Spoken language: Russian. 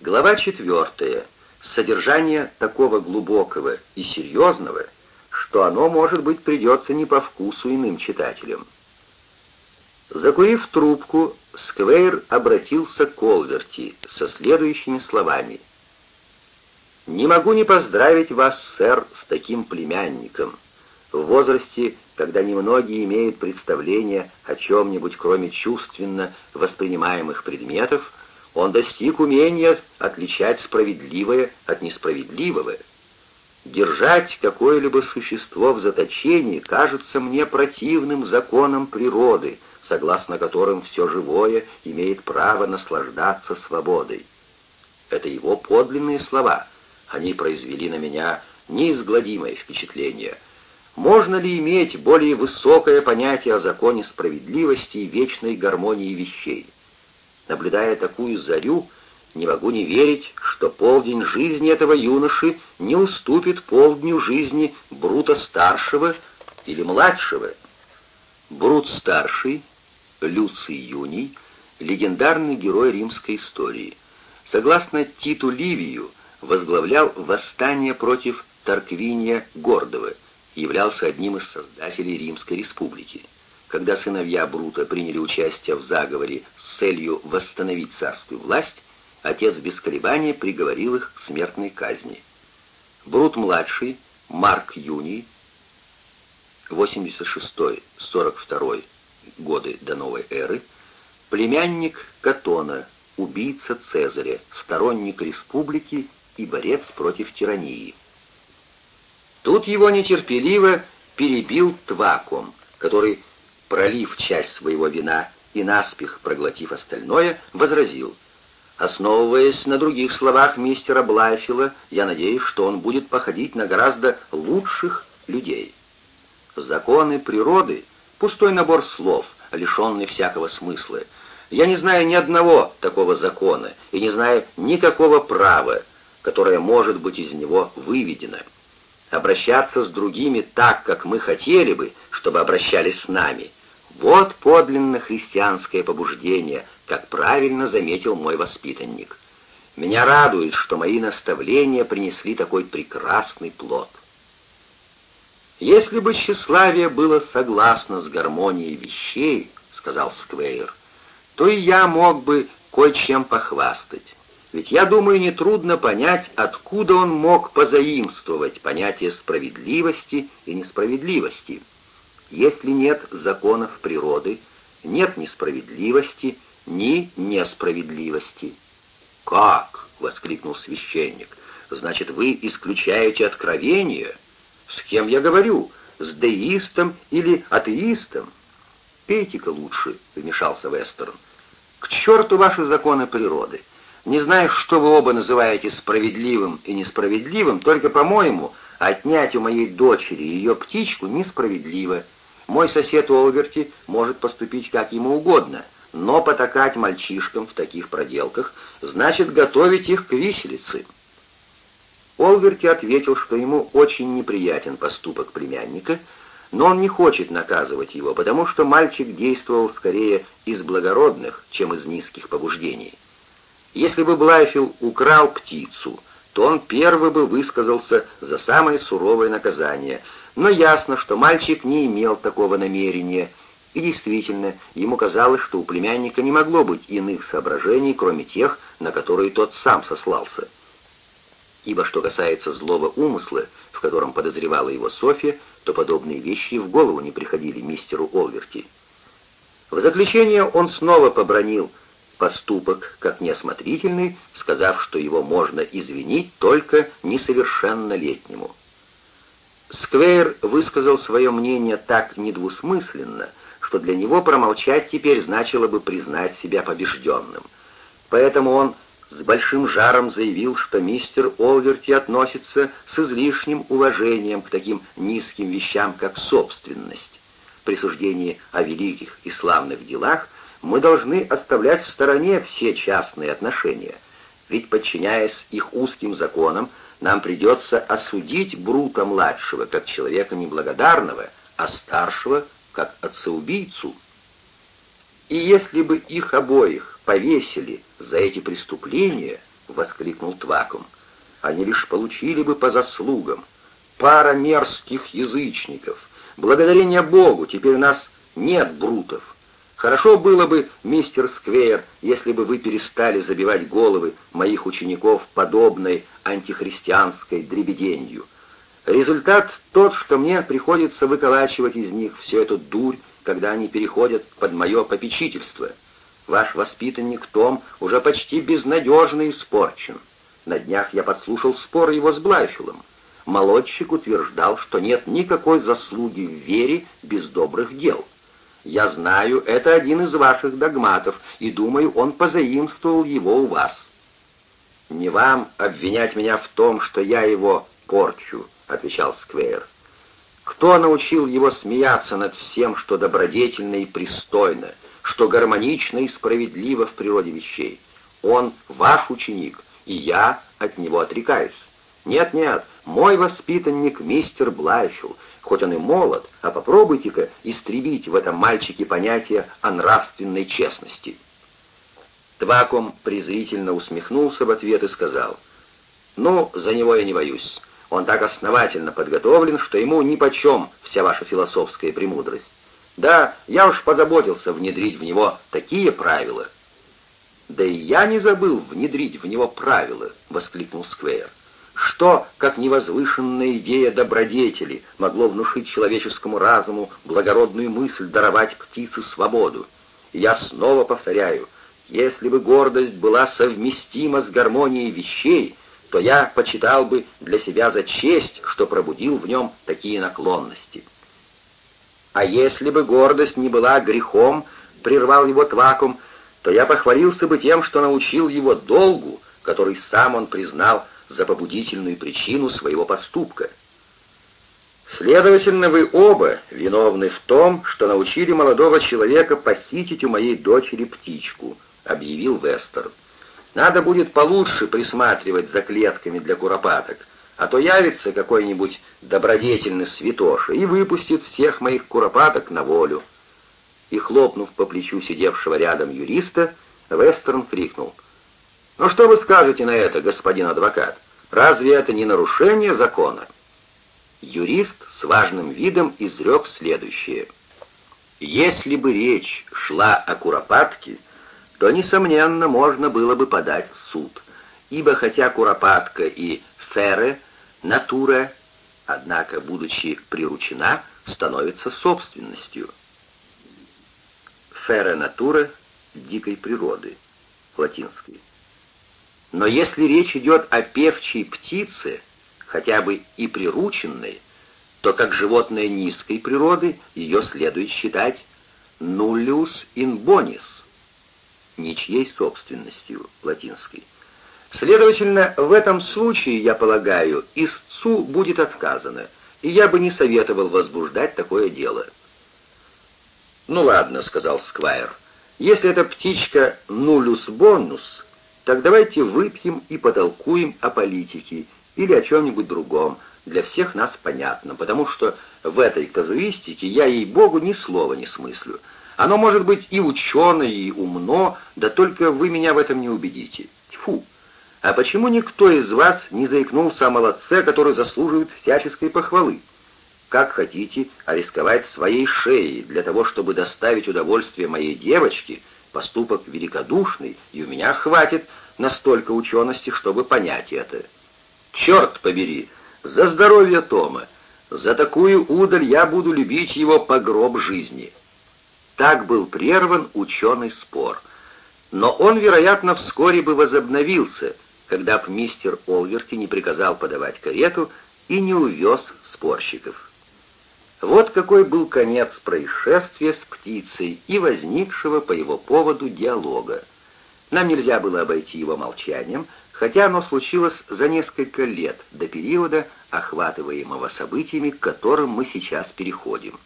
Глава четвертая. Содержание такого глубокого и серьезного, что оно, может быть, придется не по вкусу иным читателям. Закурив трубку, Сквейр обратился к Олверти со следующими словами. «Не могу не поздравить вас, сэр, с таким племянником. В возрасте, когда немногие имеют представление о чем-нибудь, кроме чувственно воспринимаемых предметов, он достиг умения отличать справедливое от несправедливого. Держать какое-либо существо в заточении кажется мне противным законам природы, согласно которым все живое имеет право наслаждаться свободой. Это его подлинные слова. Они произвели на меня неизгладимое впечатление. Можно ли иметь более высокое понятие о законе справедливости и вечной гармонии вещей? Наблюдая такую зарю, не могу не верить, что полдень жизни этого юноши не уступит полдню жизни Брута-старшего или младшего. Брут-старший, Люций Юний, легендарный герой римской истории. Согласно Титу Ливию, возглавлял восстание против Тарквиния Гордого, являлся одним из создателей Римской республики. Когда сыновья Брута приняли участие в заговоре целью восстановить царскую власть, отец без колебания приговорил их к смертной казни. Брут-младший, Марк Юний, 86-42 годы до новой эры, племянник Катона, убийца Цезаря, сторонник республики и борец против тирании. Тут его нетерпеливо перебил Тваком, который, пролив часть своего вина и наспех проглотив остальное, возразил. Основываясь на других словах мистера Блайфила, я надеюсь, что он будет походить на гораздо лучших людей. Законы природы — пустой набор слов, лишенный всякого смысла. Я не знаю ни одного такого закона и не знаю никакого права, которое может быть из него выведено. Обращаться с другими так, как мы хотели бы, чтобы обращались с нами — вот подлинно христианское побуждение, как правильно заметил мой воспитанник. Меня радует, что мои наставления принесли такой прекрасный плод. «Если бы тщеславие было согласно с гармонией вещей, — сказал Сквейр, — то и я мог бы кое-чем похвастать. Ведь я думаю, нетрудно понять, откуда он мог позаимствовать понятие справедливости и несправедливости — если нет законов природы, нет ни справедливости, ни несправедливости. «Как?» — воскликнул священник. «Значит, вы исключаете откровение? С кем я говорю? С деистом или атеистом?» «Пейте-ка лучше», — вмешался Вестерн. «К черту ваши законы природы! Не знаю, что вы оба называете справедливым и несправедливым, только, по-моему, отнять у моей дочери ее птичку несправедливо, мой сосед Олверти может поступить как ему угодно, но потакать мальчишкам в таких проделках значит готовить их к виселице. Олверти ответил, что ему очень неприятен поступок племянника, но он не хочет наказывать его, потому что мальчик действовал скорее из благородных, чем из низких побуждений. Если бы Блайфилл украл птицу, то он первый бы высказался за самое суровое наказание — но ясно, что мальчик не имел такого намерения, и действительно, ему казалось, что у племянника не могло быть иных соображений, кроме тех, на которые тот сам сослался. Ибо что касается злого умысла, в котором подозревала его Софья, то подобные вещи в голову не приходили мистеру Олверти. В заключение он снова побронил поступок как неосмотрительный, сказав, что его можно извинить только несовершеннолетнему. Сквейр высказал свое мнение так недвусмысленно, что для него промолчать теперь значило бы признать себя побежденным. Поэтому он с большим жаром заявил, что мистер Олверти относится с излишним уважением к таким низким вещам, как собственность. При суждении о великих и славных делах мы должны оставлять в стороне все частные отношения, ведь, подчиняясь их узким законам, нам придется осудить Брута-младшего как человека неблагодарного, а старшего как отца-убийцу. И если бы их обоих повесили за эти преступления, — воскликнул Твакум. «Они лишь получили бы по заслугам. Пара мерзких язычников. Благодарение Богу, теперь у нас нет брутов. Хорошо было бы, мистер Сквейр, если бы вы перестали забивать головы моих учеников подобной антихристианской дребеденью. Результат тот, что мне приходится выколачивать из них всю эту дурь, когда они переходят под мое попечительство. Ваш воспитанник Том уже почти безнадежно испорчен. На днях я подслушал спор его с Блайфилом. Молодчик утверждал, что нет никакой заслуги в вере без добрых дел. Я знаю, это один из ваших догматов, и думаю, он позаимствовал его у вас. Не вам обвинять меня в том, что я его порчу, отвечал Сквейр. Кто научил его смеяться над всем, что добродетельно и пристойно, что гармонично и справедливо в природе вещей? Он ваш ученик, и я от него отрекаюсь. Нет-нет, мой воспитанник мистер Блайфилл, хоть он и молод, а попробуйте-ка истребить в этом мальчике понятие о нравственной честности». Тваком презрительно усмехнулся в ответ и сказал, «Ну, за него я не боюсь. Он так основательно подготовлен, что ему нипочем вся ваша философская премудрость. Да, я уж позаботился внедрить в него такие правила». «Да и я не забыл внедрить в него правила», — воскликнул Сквейр. Что, как невозвышенная идея добродетели, могло внушить человеческому разуму благородную мысль даровать птице свободу? я снова повторяю, если бы гордость была совместима с гармонией вещей, то я почитал бы для себя за честь, что пробудил в нем такие наклонности. А если бы гордость не была грехом, прервал его Твакум, то я похвалился бы тем, что научил его долгу, который сам он признал за побудительную причину своего поступка. Следовательно, вы оба виновны в том, что научили молодого человека похитить у моей дочери птичку, объявил Вестер. Надо будет получше присматривать за клетками для куропаток, а то явится какой-нибудь добродетельный святоша и выпустит всех моих куропаток на волю. И хлопнув по плечу сидевшего рядом юриста, Вестерн крикнул: «Ну что вы скажете на это, господин адвокат? Разве это не нарушение закона?» Юрист с важным видом изрек следующее. «Если бы речь шла о куропатке, то, несомненно, можно было бы подать в суд, ибо хотя куропатка и фере, натура, однако, будучи приручена, становится собственностью. Фере натура дикой природы, латинской. Но если речь идет о певчей птице, хотя бы и прирученной, то как животное низкой природы ее следует считать nullius in bonis, ничьей собственностью латинской. Следовательно, в этом случае, я полагаю, истцу будет отказано, и я бы не советовал возбуждать такое дело. «Ну ладно», — сказал Сквайр, — «если эта птичка нулюс бонус, так давайте выпьем и потолкуем о политике или о чем-нибудь другом, для всех нас понятно, потому что в этой казуистике я, ей-богу, ни слова не смыслю. Оно может быть и ученое, и умно, да только вы меня в этом не убедите. Тьфу! А почему никто из вас не заикнулся о молодце, который заслуживает всяческой похвалы? Как хотите, а рисковать своей шеей для того, чтобы доставить удовольствие моей девочке — Поступок великодушный, и у меня хватит настолько учености, чтобы понять это. Черт побери, за здоровье Тома, за такую удаль я буду любить его по гроб жизни. Так был прерван ученый спор. Но он, вероятно, вскоре бы возобновился, когда б мистер Олверти не приказал подавать карету и не увез спорщиков. Вот какой был конец происшествия с птицей и возникшего по его поводу диалога. Нам нельзя было обойти его молчанием, хотя оно случилось за несколько лет до периода, охватываемого событиями, к которым мы сейчас переходим.